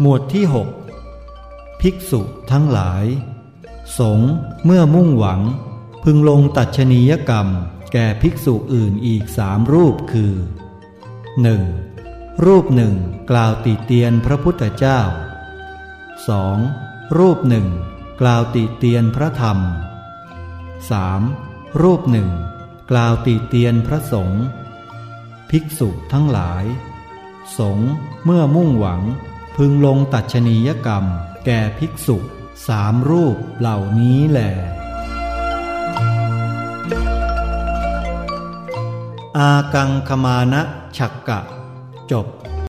หมวดที่ 6 ภิกษุทั้งหลาย สงเมื่อมุ่งหวัง พึงลงตัดชนียกรรม แก่ภิกษุอื่นอีกสามรูปคือ 1. รูปหนึ่งกล่าวติเตียนพระพุทธเจ้า 2. รูปหนึ่งกล่าวติเตียนพระธรรม 3. รูปหนึ่งกล่าวติเตียนพระสงฆ์ภิกษุทั้งหลาย สงเมื่อมุ่งหวัง พึงลงตัดชนียกรรม แก่ภิกษุสามรูปเหล่านี้แหลอากังคมานะฉักกะ จบ